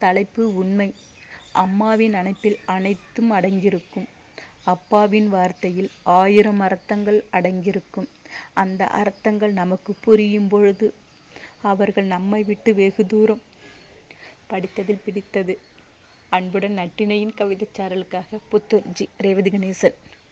தலைப்பு உண்மை அம்மாவின் அணைப்பில் அனைத்தும் அடங்கியிருக்கும். அப்பாவின் வார்த்தையில் ஆயிரம் அர்த்தங்கள் அடங்கியிருக்கும். அந்த அர்த்தங்கள் நமக்கு புரியும் பொழுது அவர்கள் நம்மை விட்டு வெகு தூரம். படித்ததில் பிடித்தது அன்புடன் நட்டினையின் கவிதைச்சாரலுக்காக புத்தூர் ஜி. ரேவதி கணேசன்